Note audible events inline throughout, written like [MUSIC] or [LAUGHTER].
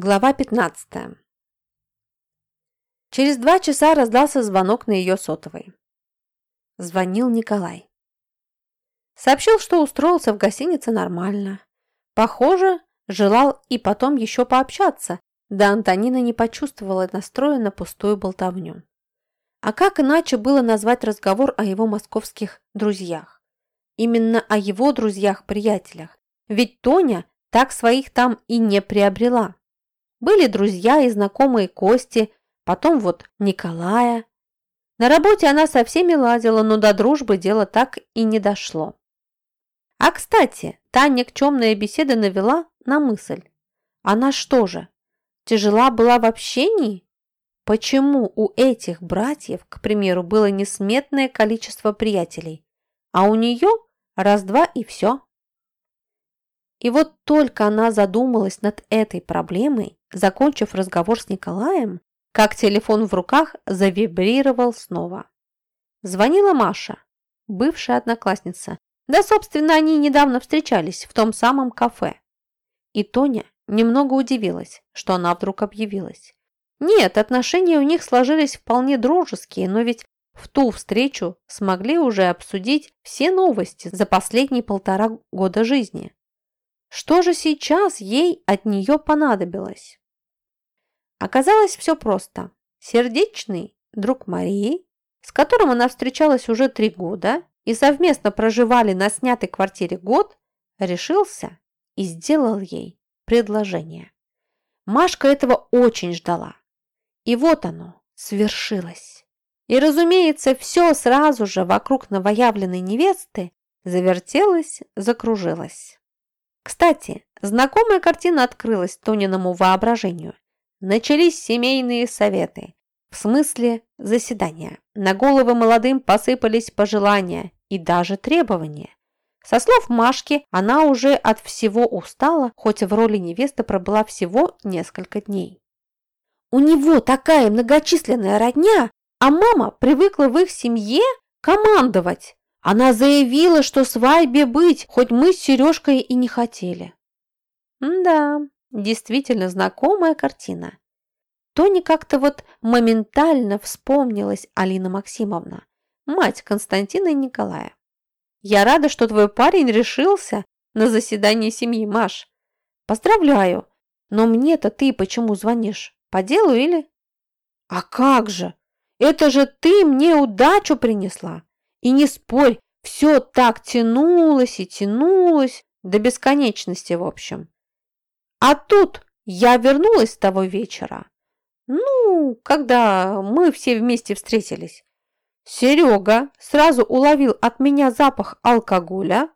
Глава 15. Через два часа раздался звонок на ее сотовой. Звонил Николай. Сообщил, что устроился в гостинице нормально. Похоже, желал и потом еще пообщаться, да Антонина не почувствовала настроя на пустую болтовню. А как иначе было назвать разговор о его московских друзьях? Именно о его друзьях-приятелях. Ведь Тоня так своих там и не приобрела. Были друзья и знакомые Кости, потом вот Николая. На работе она со всеми ладила, но до дружбы дело так и не дошло. А, кстати, та никчемная беседа навела на мысль. Она что же, тяжела была в общении? Почему у этих братьев, к примеру, было несметное количество приятелей, а у нее раз-два и все? И вот только она задумалась над этой проблемой, Закончив разговор с Николаем, как телефон в руках завибрировал снова. Звонила Маша, бывшая одноклассница. Да, собственно, они недавно встречались в том самом кафе. И Тоня немного удивилась, что она вдруг объявилась. Нет, отношения у них сложились вполне дружеские, но ведь в ту встречу смогли уже обсудить все новости за последние полтора года жизни. Что же сейчас ей от нее понадобилось? Оказалось все просто. Сердечный друг Марии, с которым она встречалась уже три года и совместно проживали на снятой квартире год, решился и сделал ей предложение. Машка этого очень ждала. И вот оно, свершилось. И, разумеется, все сразу же вокруг новоявленной невесты завертелось, закружилось. Кстати, знакомая картина открылась Тониному воображению. Начались семейные советы. В смысле заседания. На головы молодым посыпались пожелания и даже требования. Со слов Машки, она уже от всего устала, хоть в роли невесты пробыла всего несколько дней. У него такая многочисленная родня, а мама привыкла в их семье командовать. Она заявила, что свадьбе быть, хоть мы с Сережкой и не хотели. да, действительно знакомая картина. Тони как-то вот моментально вспомнилась Алина Максимовна, мать Константина и Николая. Я рада, что твой парень решился на заседание семьи, Маш. Поздравляю. Но мне-то ты почему звонишь? По делу или? А как же? Это же ты мне удачу принесла. И не спорь, все так тянулось и тянулось, до бесконечности, в общем. А тут я вернулась с того вечера. Ну, когда мы все вместе встретились. Серега сразу уловил от меня запах алкоголя,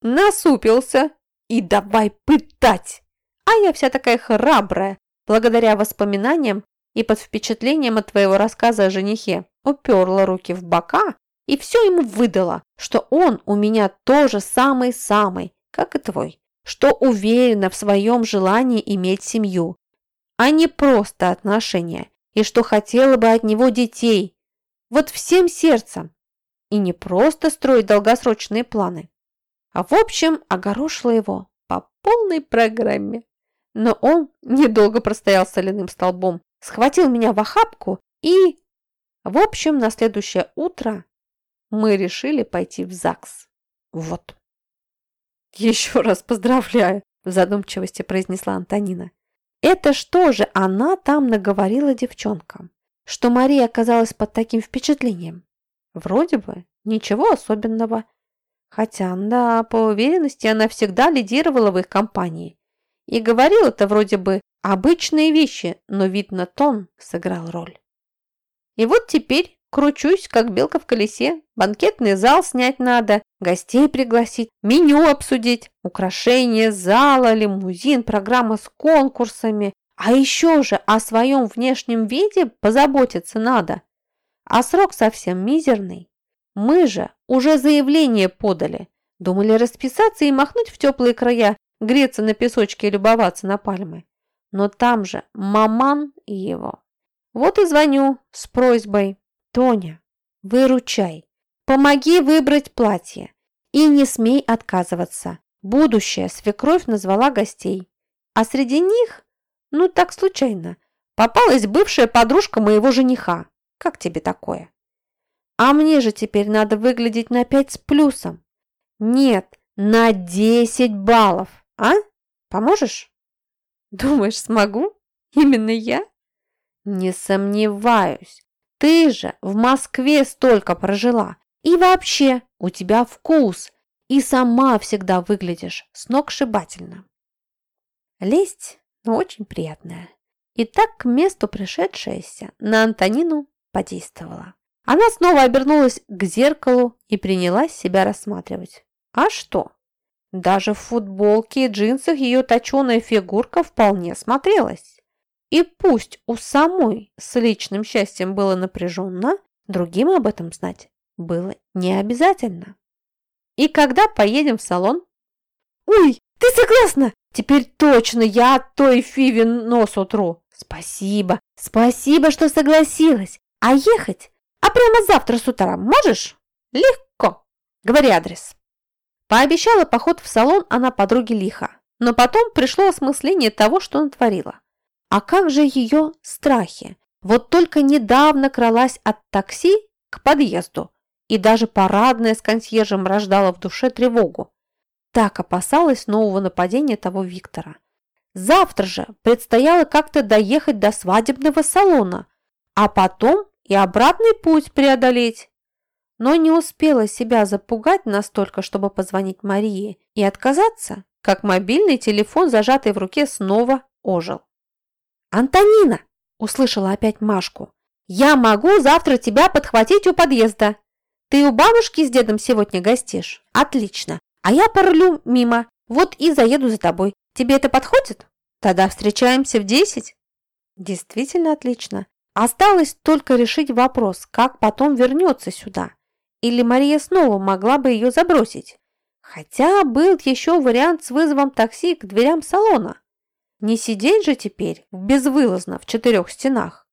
насупился и давай пытать. А я вся такая храбрая, благодаря воспоминаниям и под впечатлением от твоего рассказа о женихе, уперла руки в бока и все ему выдала, что он у меня тоже самый-самый, как и твой, что уверена в своем желании иметь семью, а не просто отношения, и что хотела бы от него детей, вот всем сердцем, и не просто строить долгосрочные планы, а в общем огорошила его по полной программе. Но он недолго простоял соляным столбом, схватил меня в охапку и... В общем, на следующее утро мы решили пойти в ЗАГС. Вот. Еще раз поздравляю, в задумчивости произнесла Антонина. Это что же она там наговорила девчонкам? Что Мария оказалась под таким впечатлением? Вроде бы ничего особенного. Хотя, да, по уверенности она всегда лидировала в их компании. И говорила-то вроде бы обычные вещи, но, видно, тон сыграл роль. И вот теперь Кручусь, как белка в колесе. Банкетный зал снять надо, гостей пригласить, меню обсудить, украшение зала, лимузин, программа с конкурсами. А еще же о своем внешнем виде позаботиться надо. А срок совсем мизерный. Мы же уже заявление подали. Думали расписаться и махнуть в теплые края, греться на песочке и любоваться на пальмы. Но там же маман и его. Вот и звоню с просьбой. Тоня, выручай. Помоги выбрать платье. И не смей отказываться. Будущая свекровь назвала гостей. А среди них, Ну, так случайно. Попалась бывшая подружка моего жениха. Как тебе такое? А мне же теперь надо выглядеть на пять с плюсом. Нет, на десять баллов. А? Поможешь? Думаешь, смогу? Именно я? Не сомневаюсь. Ты же в Москве столько прожила. И вообще, у тебя вкус. И сама всегда выглядишь сногсшибательно. Лесть, но очень приятная. И так к месту пришедшаяся на Антонину подействовала. Она снова обернулась к зеркалу и принялась себя рассматривать. А что? Даже в футболке и джинсах ее точеная фигурка вполне смотрелась. И пусть у самой с личным счастьем было напряженно, другим об этом знать было не обязательно. И когда поедем в салон? Ой, ты согласна? Теперь точно я от той Фиви нос утру. Спасибо, спасибо, что согласилась. А ехать? А прямо завтра с утра можешь? Легко. Говори адрес. Пообещала поход в салон она подруге лихо, но потом пришло осмысление того, что натворила. А как же ее страхи? Вот только недавно кралась от такси к подъезду, и даже парадная с консьержем рождала в душе тревогу. Так опасалась нового нападения того Виктора. Завтра же предстояло как-то доехать до свадебного салона, а потом и обратный путь преодолеть но не успела себя запугать настолько, чтобы позвонить Марии и отказаться, как мобильный телефон, зажатый в руке, снова ожил. «Антонина!» – услышала опять Машку. «Я могу завтра тебя подхватить у подъезда. Ты у бабушки с дедом сегодня гостишь? Отлично. А я порулю мимо, вот и заеду за тобой. Тебе это подходит? Тогда встречаемся в десять?» Действительно отлично. Осталось только решить вопрос, как потом вернется сюда. Или Мария снова могла бы ее забросить? Хотя был еще вариант с вызовом такси к дверям салона. Не сидеть же теперь безвылазно в четырех стенах.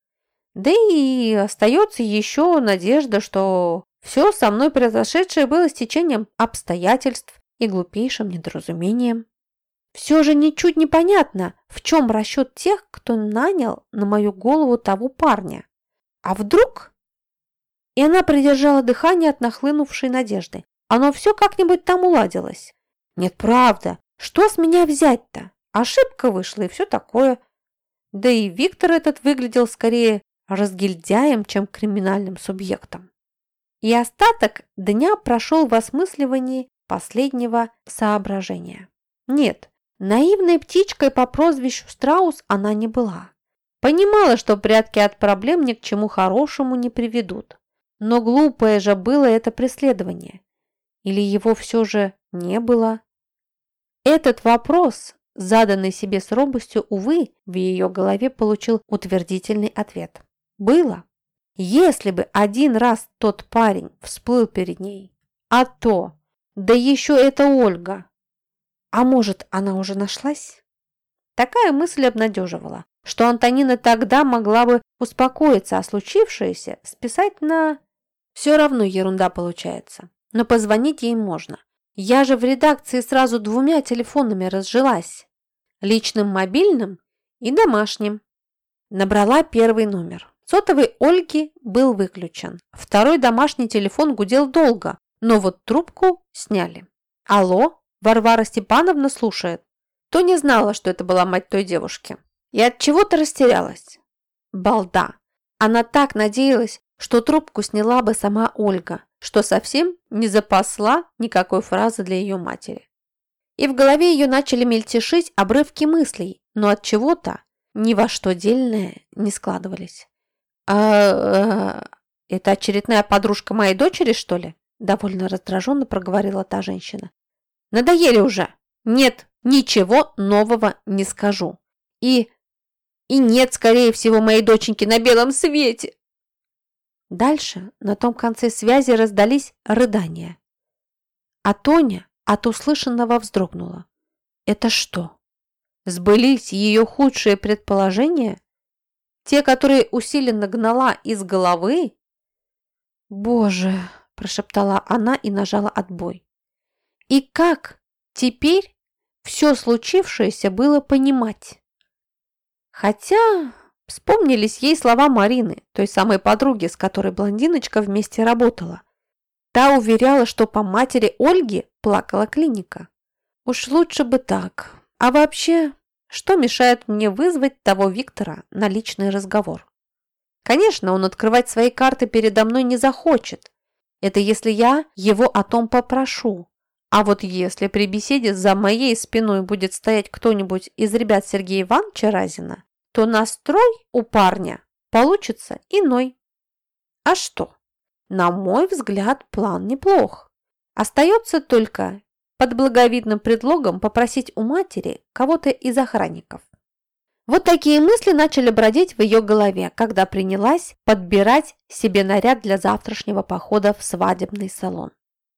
Да и остается еще надежда, что все со мной произошедшее было стечением обстоятельств и глупейшим недоразумением. Все же ничуть не понятно, в чем расчет тех, кто нанял на мою голову того парня. А вдруг и она придержала дыхание от нахлынувшей надежды. Оно все как-нибудь там уладилось. Нет, правда, что с меня взять-то? Ошибка вышла и все такое. Да и Виктор этот выглядел скорее разгильдяем, чем криминальным субъектом. И остаток дня прошел в осмысливании последнего соображения. Нет, наивной птичкой по прозвищу Страус она не была. Понимала, что прятки от проблем ни к чему хорошему не приведут. Но глупое же было это преследование. Или его все же не было? Этот вопрос, заданный себе с робостью, увы, в ее голове получил утвердительный ответ. Было. Если бы один раз тот парень всплыл перед ней. А то, да еще это Ольга. А может, она уже нашлась? Такая мысль обнадеживала, что Антонина тогда могла бы успокоиться, а случившееся списать на все равно ерунда получается. Но позвонить ей можно. Я же в редакции сразу двумя телефонами разжилась. Личным мобильным и домашним. Набрала первый номер. Сотовый Ольги был выключен. Второй домашний телефон гудел долго, но вот трубку сняли. «Алло, Варвара Степановна слушает». То не знала, что это была мать той девушки. И от чего-то растерялась. Балда. Она так надеялась, что трубку сняла бы сама Ольга, что совсем не запасла никакой фразы для ее матери. И в голове ее начали мельтешить обрывки мыслей, но от чего-то ни во что дельное не складывались. «А, а это очередная подружка моей дочери, что ли?» довольно раздраженно проговорила та женщина. «Надоели уже! Нет, ничего нового не скажу. И... и нет, скорее всего, моей доченьки на белом свете!» Дальше на том конце связи раздались рыдания. А Тоня от услышанного вздрогнула. Это что? Сбылись ее худшие предположения? Те, которые усиленно гнала из головы? Боже, прошептала она и нажала отбой. И как теперь все случившееся было понимать? Хотя вспомнились ей слова Марины, той самой подруги, с которой блондиночка вместе работала. Та уверяла, что по матери Ольги плакала клиника. Уж лучше бы так. А вообще, что мешает мне вызвать того Виктора на личный разговор? Конечно, он открывать свои карты передо мной не захочет. Это если я его о том попрошу. А вот если при беседе за моей спиной будет стоять кто-нибудь из ребят Сергея Ивановича Разина, то настрой у парня получится иной. А что? На мой взгляд, план неплох. Остается только под благовидным предлогом попросить у матери кого-то из охранников. Вот такие мысли начали бродить в ее голове, когда принялась подбирать себе наряд для завтрашнего похода в свадебный салон.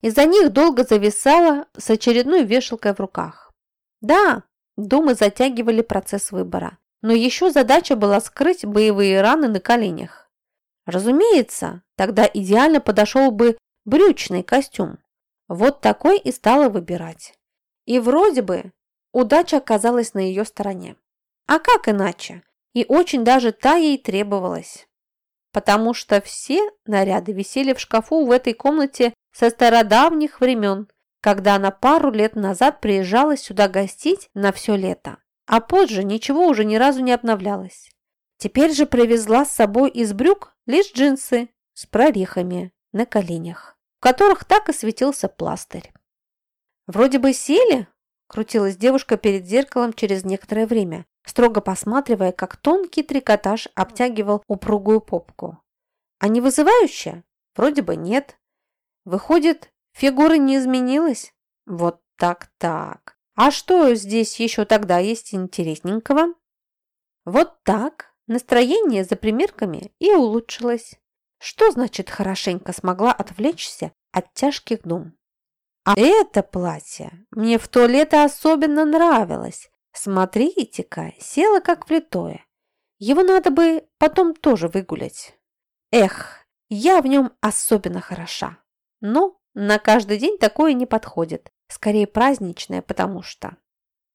Из-за них долго зависала с очередной вешалкой в руках. Да, думы затягивали процесс выбора, но еще задача была скрыть боевые раны на коленях. Разумеется, тогда идеально подошел бы брючный костюм. Вот такой и стала выбирать. И вроде бы удача оказалась на ее стороне. А как иначе? И очень даже та ей требовалась. Потому что все наряды висели в шкафу в этой комнате со стародавних времен, когда она пару лет назад приезжала сюда гостить на все лето. А позже ничего уже ни разу не обновлялось. Теперь же привезла с собой из брюк лишь джинсы с прорехами на коленях, которых так и светился пластырь. Вроде бы сели, крутилась девушка перед зеркалом через некоторое время, строго посматривая, как тонкий трикотаж обтягивал упругую попку. А не вызывающая? Вроде бы нет. Выходит, фигура не изменилась? Вот так-так. А что здесь еще тогда есть интересненького? Вот так настроение за примерками и улучшилось. Что значит хорошенько смогла отвлечься от тяжких дум? А это платье мне в то лето особенно нравилось. Смотрите-ка, села как влитое. Его надо бы потом тоже выгулять. Эх, я в нем особенно хороша. Но на каждый день такое не подходит. Скорее праздничное, потому что...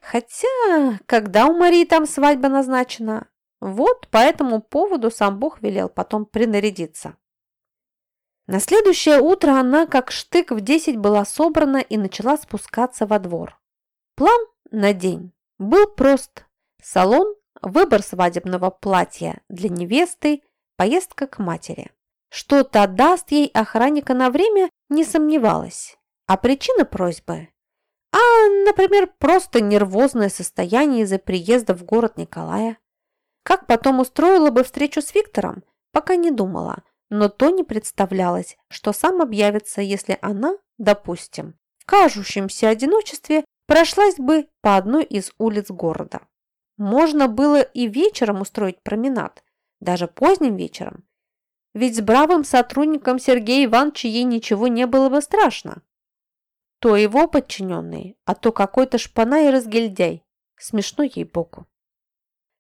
Хотя, когда у Марии там свадьба назначена? Вот по этому поводу сам Бог велел потом принарядиться. На следующее утро она, как штык в десять, была собрана и начала спускаться во двор. План на день был прост. Салон, выбор свадебного платья для невесты, поездка к матери. Что-то даст ей охранника на время, не сомневалась. А причина просьбы? А, например, просто нервозное состояние из-за приезда в город Николая. Как потом устроила бы встречу с Виктором, пока не думала, но то не представлялось, что сам объявится, если она, допустим, в кажущемся одиночестве прошлась бы по одной из улиц города. Можно было и вечером устроить променад, даже поздним вечером. Ведь с бравым сотрудником Сергея Ивановича ей ничего не было бы страшно. То его подчиненный, а то какой-то шпана и разгильдяй. Смешно ей боку.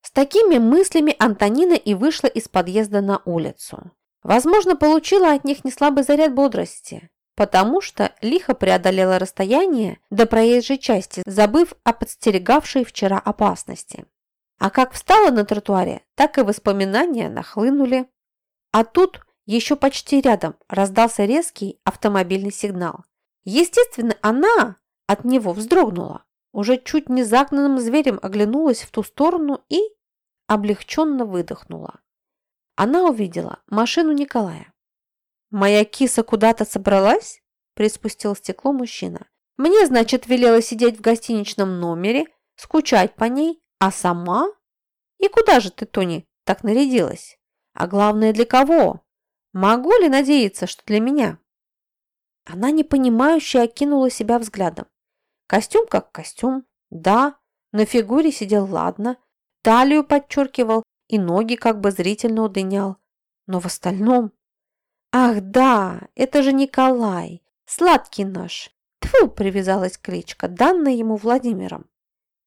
С такими мыслями Антонина и вышла из подъезда на улицу. Возможно, получила от них неслабый заряд бодрости потому что лихо преодолела расстояние до проезжей части, забыв о подстерегавшей вчера опасности. А как встала на тротуаре, так и воспоминания нахлынули. А тут еще почти рядом раздался резкий автомобильный сигнал. Естественно, она от него вздрогнула, уже чуть не загнанным зверем оглянулась в ту сторону и облегченно выдохнула. Она увидела машину Николая. «Моя киса куда-то собралась?» – приспустил стекло мужчина. «Мне, значит, велела сидеть в гостиничном номере, скучать по ней, а сама? И куда же ты, Тони, так нарядилась? А главное, для кого? Могу ли надеяться, что для меня?» Она непонимающе окинула себя взглядом. Костюм как костюм, да, на фигуре сидел ладно, талию подчеркивал и ноги как бы зрительно удлинял. Но в остальном Ах да, это же Николай, сладкий наш. Тьфу, привязалась кличка, данная ему Владимиром.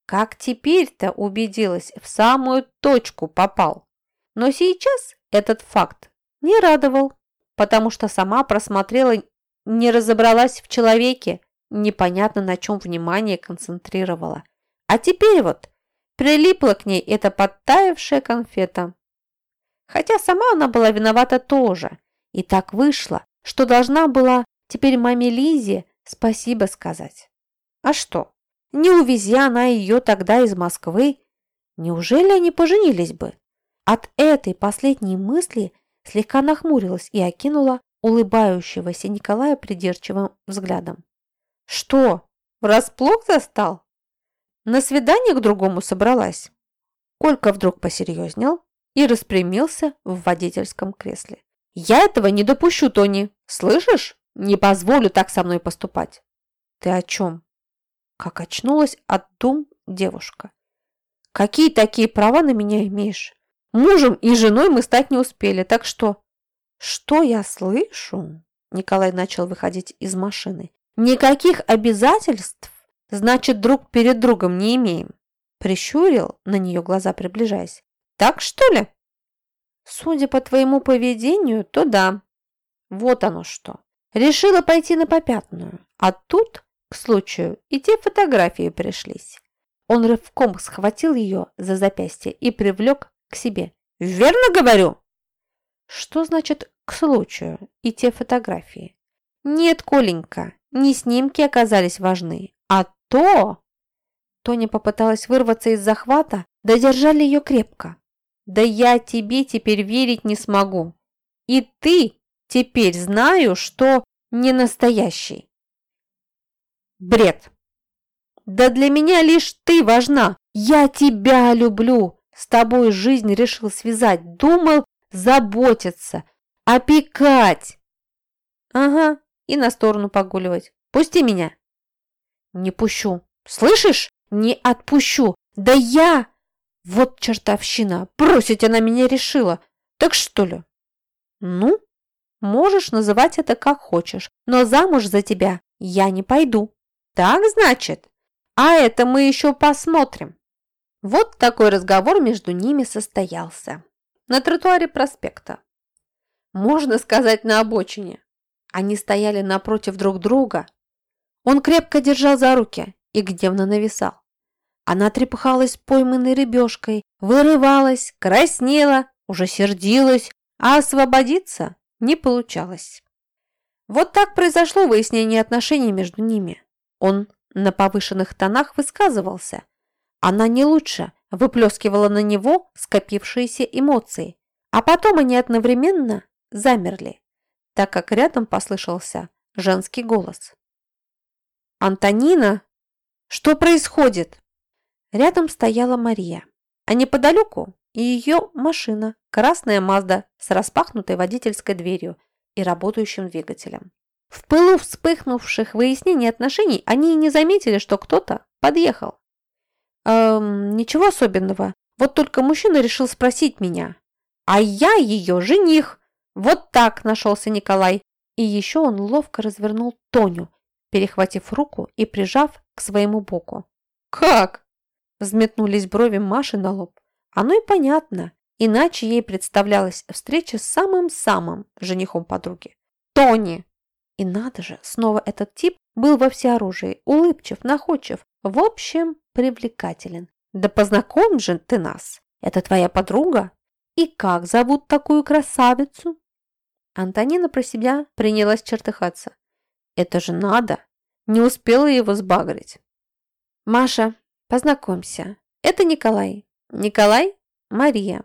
Как теперь-то убедилась, в самую точку попал. Но сейчас этот факт не радовал, потому что сама просмотрела, не разобралась в человеке, непонятно на чем внимание концентрировала. А теперь вот Прилипла к ней эта подтаявшая конфета. Хотя сама она была виновата тоже. И так вышло, что должна была теперь маме Лизе спасибо сказать. А что, не увези она ее тогда из Москвы, неужели они поженились бы? От этой последней мысли слегка нахмурилась и окинула улыбающегося Николая придирчивым взглядом. «Что, врасплох застал? На свидание к другому собралась?» Колька вдруг посерьезнел и распрямился в водительском кресле. «Я этого не допущу, Тони. Слышишь? Не позволю так со мной поступать». «Ты о чем?» Как очнулась от дум девушка. «Какие такие права на меня имеешь? Мужем и женой мы стать не успели, так что...» «Что я слышу?» Николай начал выходить из машины. «Никаких обязательств, значит, друг перед другом не имеем». Прищурил на нее глаза, приближаясь. «Так, что ли?» «Судя по твоему поведению, то да. Вот оно что. Решила пойти на попятную. А тут, к случаю, и те фотографии пришлись». Он рывком схватил ее за запястье и привлек к себе. «Верно говорю?» Что значит «к случаю» и те фотографии? Нет, Коленька, не снимки оказались важны, а то... Тоня попыталась вырваться из захвата, да держали ее крепко. Да я тебе теперь верить не смогу. И ты теперь знаю, что не настоящий. Бред. Да для меня лишь ты важна. Я тебя люблю. С тобой жизнь решил связать. Думал, заботиться, опекать. Ага, и на сторону погуливать. Пусти меня. Не пущу. Слышишь? Не отпущу. Да я... Вот чертовщина. Бросить она меня решила. Так что ли? Ну, можешь называть это как хочешь, но замуж за тебя я не пойду. Так значит? А это мы еще посмотрим. Вот такой разговор между ними состоялся на тротуаре проспекта. Можно сказать, на обочине. Они стояли напротив друг друга. Он крепко держал за руки и гневно нависал. Она трепыхалась пойманной рыбешкой, вырывалась, краснела, уже сердилась, а освободиться не получалось. Вот так произошло выяснение отношений между ними. Он на повышенных тонах высказывался. Она не лучше, выплескивала на него скопившиеся эмоции, а потом они одновременно замерли, так как рядом послышался женский голос. «Антонина? Что происходит?» Рядом стояла Мария, а неподалеку ее машина, красная Мазда с распахнутой водительской дверью и работающим двигателем. В пылу вспыхнувших выяснений отношений они и не заметили, что кто-то подъехал. Эм, ничего особенного. Вот только мужчина решил спросить меня. А я ее жених. Вот так нашелся Николай. И еще он ловко развернул Тоню, перехватив руку и прижав к своему боку. «Как?» – взметнулись брови Маши на лоб. Оно и понятно, иначе ей представлялась встреча с самым-самым женихом подруги. «Тони!» И надо же, снова этот тип был во всеоружии, улыбчив, находчив, в общем, привлекателен. Да познакомь же ты нас. Это твоя подруга? И как зовут такую красавицу? Антонина про себя принялась чертыхаться. Это же надо. Не успела его сбагрить. Маша, познакомься. Это Николай. Николай – Мария.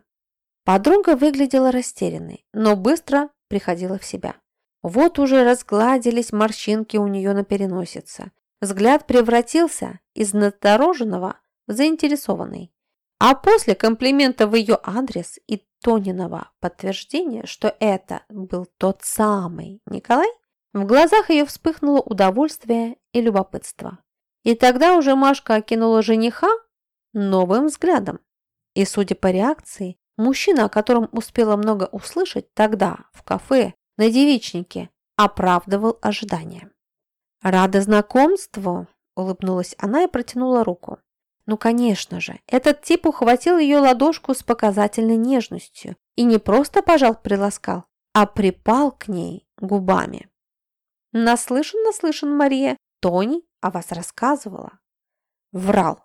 Подруга выглядела растерянной, но быстро приходила в себя. Вот уже разгладились морщинки у нее на переносице. Взгляд превратился из настороженного в заинтересованный. А после комплимента в ее адрес и Тониного подтверждения, что это был тот самый Николай, в глазах ее вспыхнуло удовольствие и любопытство. И тогда уже Машка окинула жениха новым взглядом. И, судя по реакции, мужчина, о котором успела много услышать тогда в кафе на девичнике, оправдывал ожидания. «Рада знакомству!» – улыбнулась она и протянула руку. Ну, конечно же, этот тип ухватил ее ладошку с показательной нежностью и не просто пожал-приласкал, а припал к ней губами. «Наслышан, наслышан, Мария, Тони о вас рассказывала». Врал.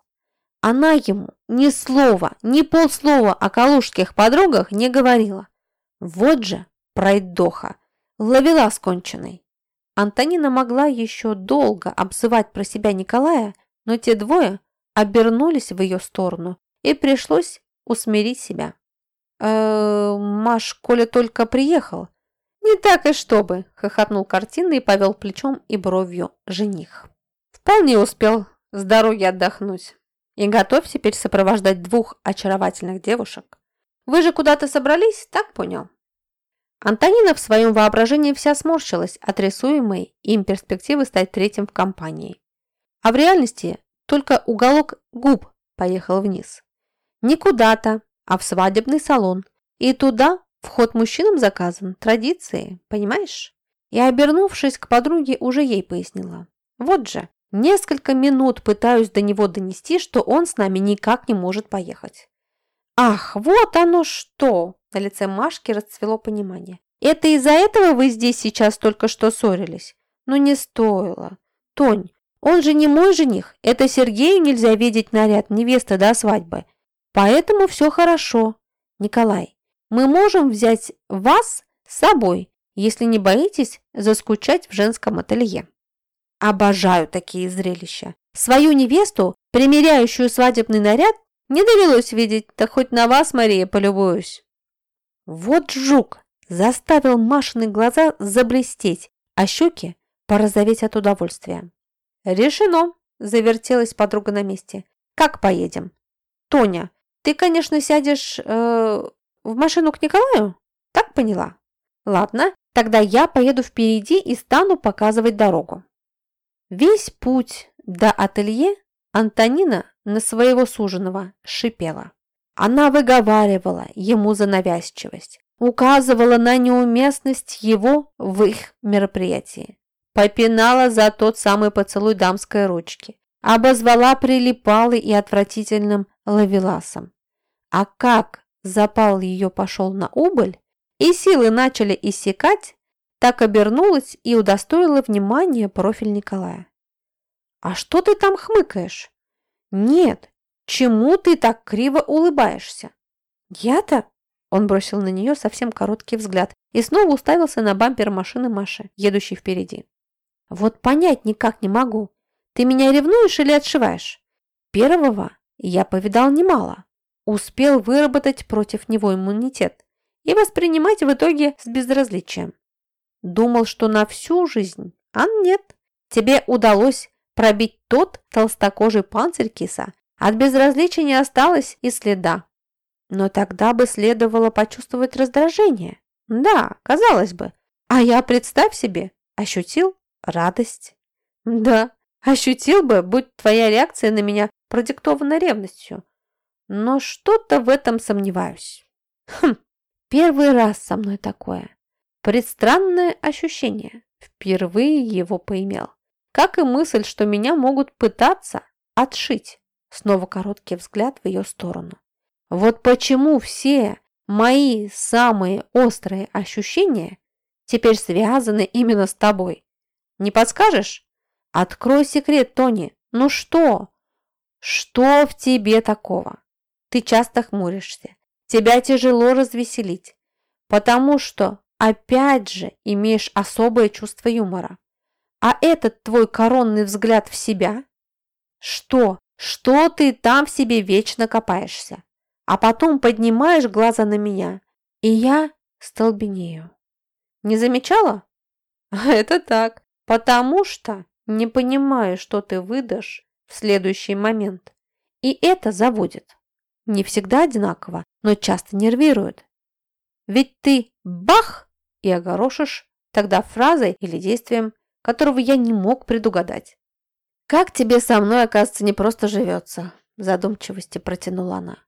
Она ему ни слова, ни полслова о калужских подругах не говорила. Вот же пройдоха, ловила сконченной. Антонина могла еще долго обзывать про себя Николая, но те двое обернулись в ее сторону, и пришлось усмирить себя. «Э, Маш, Коля только приехал». «Не так и чтобы», – хохотнул картина и повел плечом и бровью жених. «Вполне успел с дороги отдохнуть. И готов теперь сопровождать двух очаровательных девушек. Вы же куда-то собрались, так понял?» Антонина в своем воображении вся сморщилась от рисуемой им перспективы стать третьим в компании. А в реальности только уголок губ поехал вниз. Не куда-то, а в свадебный салон. И туда вход мужчинам заказан. Традиции, понимаешь? И, обернувшись к подруге, уже ей пояснила. Вот же, несколько минут пытаюсь до него донести, что он с нами никак не может поехать. Ах, вот оно что! На лице Машки расцвело понимание. Это из-за этого вы здесь сейчас только что ссорились? Ну не стоило. Тонь, он же не мой жених. Это Сергею нельзя видеть наряд невесты до свадьбы. Поэтому все хорошо. Николай, мы можем взять вас с собой, если не боитесь заскучать в женском ателье. Обожаю такие зрелища. Свою невесту, примеряющую свадебный наряд, не довелось видеть, так хоть на вас, Мария, полюбуюсь. Вот жук заставил Машины глаза заблестеть, а щеки порозоветь от удовольствия. «Решено!» – завертелась подруга на месте. «Как поедем?» «Тоня, ты, конечно, сядешь э, в машину к Николаю? Так поняла? Ладно, тогда я поеду впереди и стану показывать дорогу. Весь путь до ателье Антонина на своего суженого шипела. Она выговаривала ему за навязчивость, указывала на неуместность его в их мероприятии, попинала за тот самый поцелуй дамской ручки, обозвала прилипалой и отвратительным лавеласом. А как запал ее пошел на убыль, и силы начали иссякать, так обернулась и удостоила внимания профиль Николая. «А что ты там хмыкаешь?» «Нет, чему ты так криво улыбаешься?» «Я-то?» Он бросил на нее совсем короткий взгляд и снова уставился на бампер машины Маши, едущей впереди. «Вот понять никак не могу. Ты меня ревнуешь или отшиваешь? Первого я повидал немало. Успел выработать против него иммунитет и воспринимать в итоге с безразличием. Думал, что на всю жизнь, а нет. Тебе удалось пробить тот толстокожий панцирь киса. От безразличия не осталось и следа. Но тогда бы следовало почувствовать раздражение. Да, казалось бы. А я, представь себе, ощутил радость. Да, Ощутил бы, будь твоя реакция на меня продиктована ревностью. Но что-то в этом сомневаюсь. Хм, первый раз со мной такое. Предстранное ощущение. Впервые его поимел. Как и мысль, что меня могут пытаться отшить. Снова короткий взгляд в ее сторону. Вот почему все мои самые острые ощущения теперь связаны именно с тобой. Не подскажешь? Открой секрет, Тони. Ну что? Что в тебе такого? Ты часто хмуришься. Тебя тяжело развеселить, потому что, опять же, имеешь особое чувство юмора. А этот твой коронный взгляд в себя? Что? Что ты там в себе вечно копаешься? А потом поднимаешь глаза на меня, и я столбенею. Не замечала? [LAUGHS] Это так, потому что не понимаю, что ты выдашь в следующий момент. И это заводит. Не всегда одинаково, но часто нервирует. Ведь ты бах и огорошишь тогда фразой или действием, которого я не мог предугадать. «Как тебе со мной, оказывается, не просто живется?» задумчивости протянула она.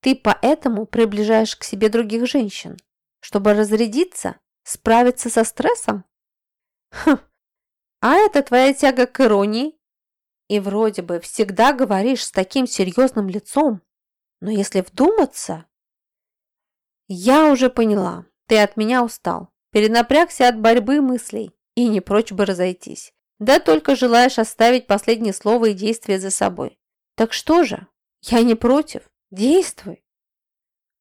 «Ты поэтому приближаешь к себе других женщин, чтобы разрядиться, справиться со стрессом?» «Хм, а это твоя тяга к иронии? И вроде бы всегда говоришь с таким серьезным лицом. Но если вдуматься... Я уже поняла, ты от меня устал. Перенапрягся от борьбы мыслей и не прочь бы разойтись. Да только желаешь оставить последнее слово и действие за собой. Так что же, Я не против. Действуй.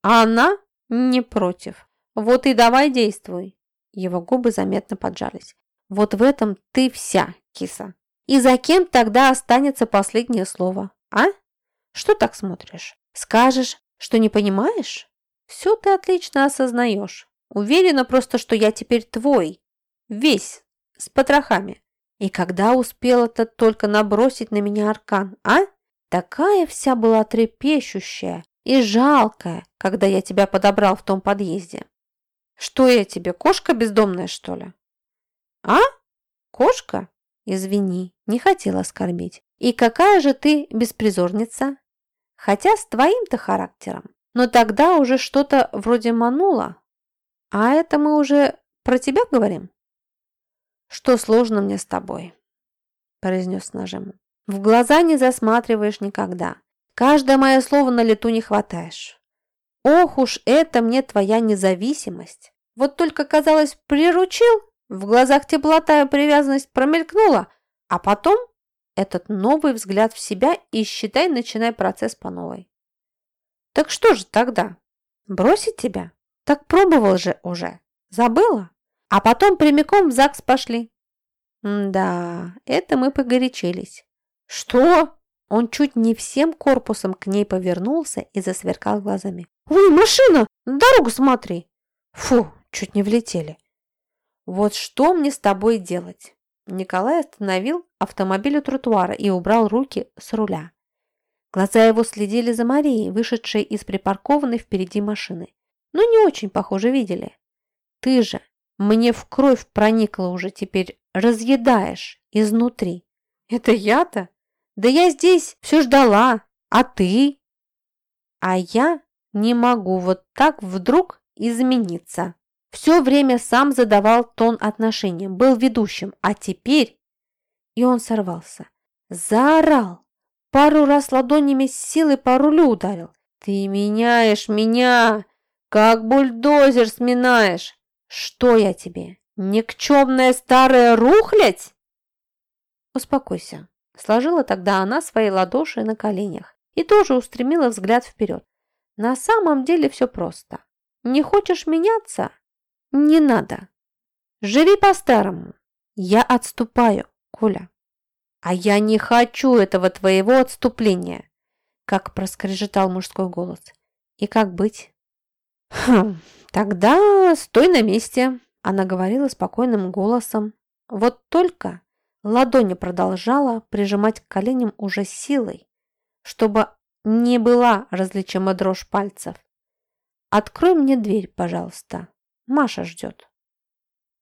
А она не против. Вот и давай действуй. Его губы заметно поджались. Вот в этом ты вся, киса. И за кем тогда останется последнее слово, а? Что так смотришь? Скажешь, что не понимаешь? Все ты отлично осознаешь. Уверена просто, что я теперь твой. Весь, с потрохами. И когда успела-то только набросить на меня аркан, а? Такая вся была трепещущая и жалкая, когда я тебя подобрал в том подъезде. Что я тебе, кошка бездомная, что ли? А? Кошка? Извини, не хотела оскорбить. И какая же ты беспризорница? Хотя с твоим-то характером. Но тогда уже что-то вроде мануло. А это мы уже про тебя говорим? Что сложно мне с тобой, произнес с нажимом. В глаза не засматриваешь никогда. Каждое мое слово на лету не хватаешь. Ох уж это мне твоя независимость. Вот только, казалось, приручил, в глазах теплота и привязанность промелькнула, а потом этот новый взгляд в себя и, считай, начинай процесс по новой. Так что же тогда? Бросить тебя? Так пробовал же уже. Забыла? А потом прямиком в ЗАГС пошли. да, это мы погорячились. Что? Он чуть не всем корпусом к ней повернулся и засверкал глазами. «Ой, машина! Дорогу смотри!» Фу, чуть не влетели. «Вот что мне с тобой делать?» Николай остановил автомобиль у тротуара и убрал руки с руля. Глаза его следили за Марией, вышедшей из припаркованной впереди машины. Но не очень, похоже, видели. «Ты же мне в кровь проникла уже теперь, разъедаешь изнутри». «Это я-то? Да я здесь все ждала, а ты?» «А я не могу вот так вдруг измениться». Все время сам задавал тон отношениям, был ведущим, а теперь... И он сорвался. Заорал. Пару раз ладонями с силой по рулю ударил. «Ты меняешь меня, как бульдозер сминаешь! Что я тебе, никчемная старая рухлядь?» «Успокойся», — сложила тогда она свои ладоши на коленях и тоже устремила взгляд вперед. «На самом деле все просто. Не хочешь меняться? Не надо. Живи по-старому. Я отступаю, Коля. А я не хочу этого твоего отступления, как проскрежетал мужской голос. И как быть? Хм, тогда стой на месте, она говорила спокойным голосом. Вот только ладони продолжала прижимать к коленям уже силой, чтобы не была различима дрожь пальцев. «Открой мне дверь, пожалуйста». Маша ждет.